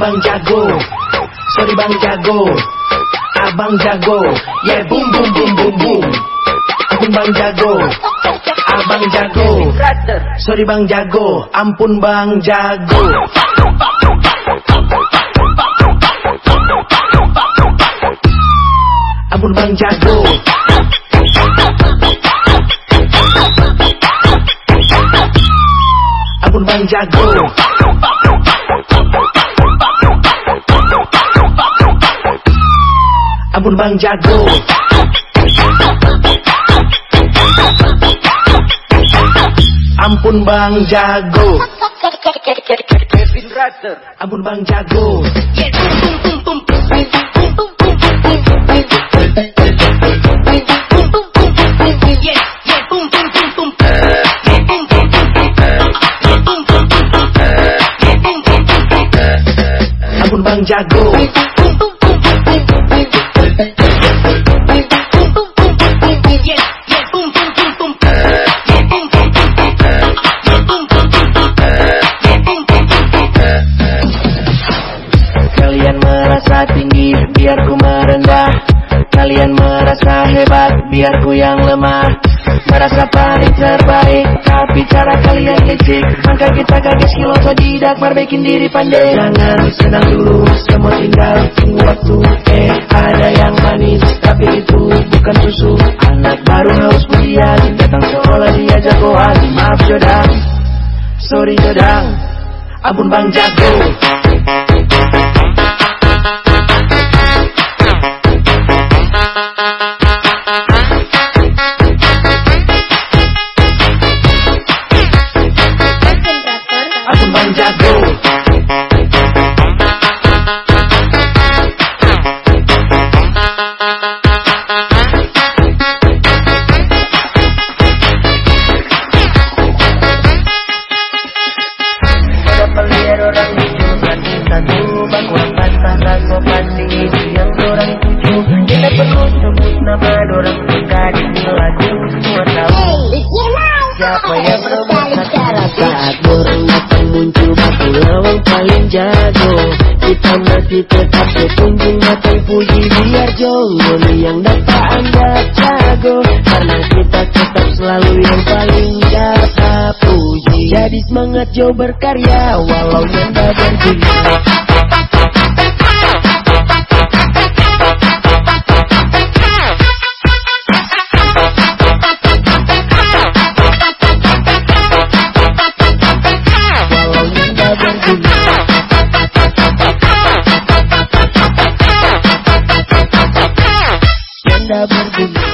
Bang Jago. Sorry Bang Jago. Abang Jago. Yeah boom boom boom boom boom. Ampun Bang Jago. Abang Jago. Sorry Bang Jago. Ampun Bang Jago. Ampun Bang Jago Ampun Bang Jago. Ampun Bang Jago. Kevin Rater. Ampun Bang Jago Bang Jago. Kalian merasa tinggi, biar ku merendah Kalian merasa hebat, biar ku yang lemah. Merasa paling terbaik, tapi cara kalian licik. Maka kita kaget skill otodidak, marbekin diri pandai. Jangan senang dulu, semua tinggal tunggu waktu. Eh, ada yang manis, tapi itu bukan susu. Anak baru haus pujian, datang sekolah dia jagoan Maaf Jodang, sorry Jodang Ampun Bang Jago sebut nama orang suka di lagu Semua tahu siapa yang berbuat Saat orang datang muncul baku lawang paling jago Kita masih tetap setunjung datang puji biar jongon yang dapat anda jago Karena kita tetap selalu yang paling dapat puji Jadi semangat jauh berkarya walau nyanda berdiri walau love be. me.